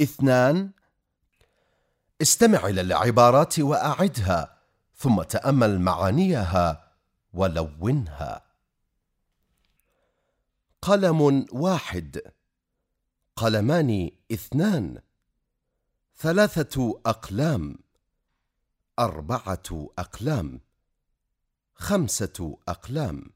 اثنان. استمع إلى العبارات وأعدها ثم تأمل معانيها ولونها. قلم واحد. قلمان اثنان. ثلاثة أقلام. أربعة أقلام. خمسة أقلام.